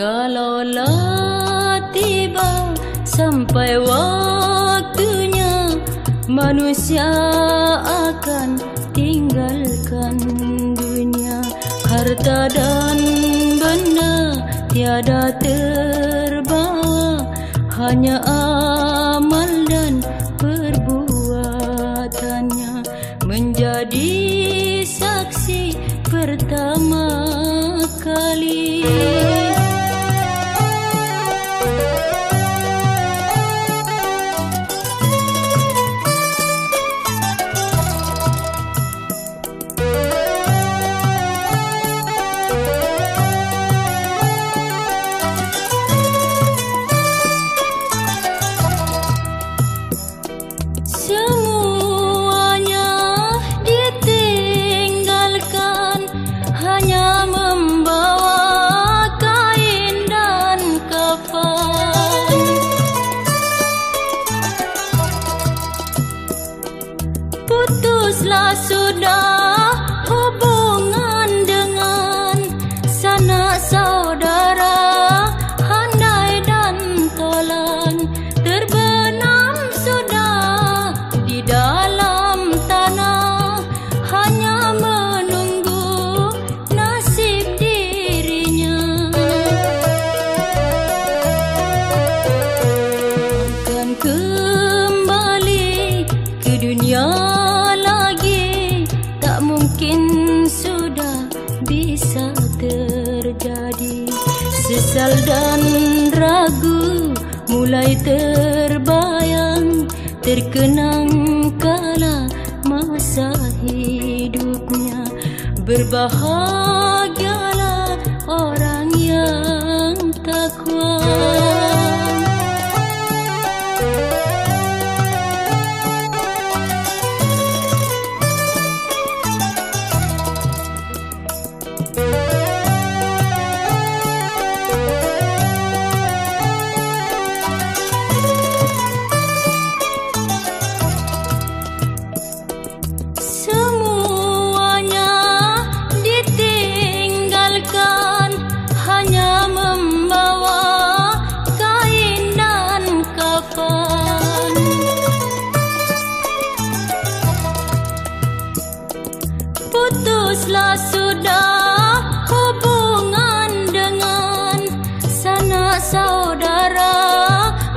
Kalaulah tiba sampai waktunya Manusia akan tinggalkan dunia. Harta dan benda tiada terbawa Hanya amal Sesal dan ragu mulai terbayang. Terkenang kala masa hidupnya. Berbahagialah putuslah sudah hubungan dengan sanak saudara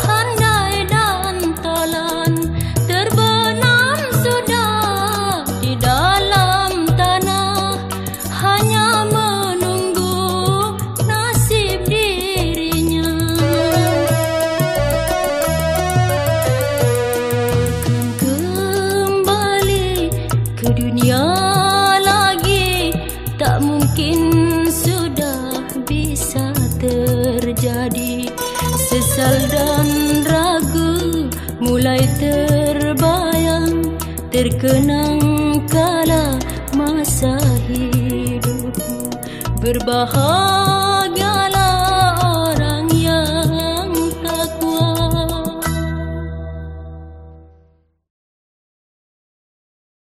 handai dan talan. Terbenam sudah di dalam tanah hanya menunggu nasib dirinya. Kembali ke dunia Sesal dan ragu mulai terbayang Terkenang kala masa hidupmu berbahaya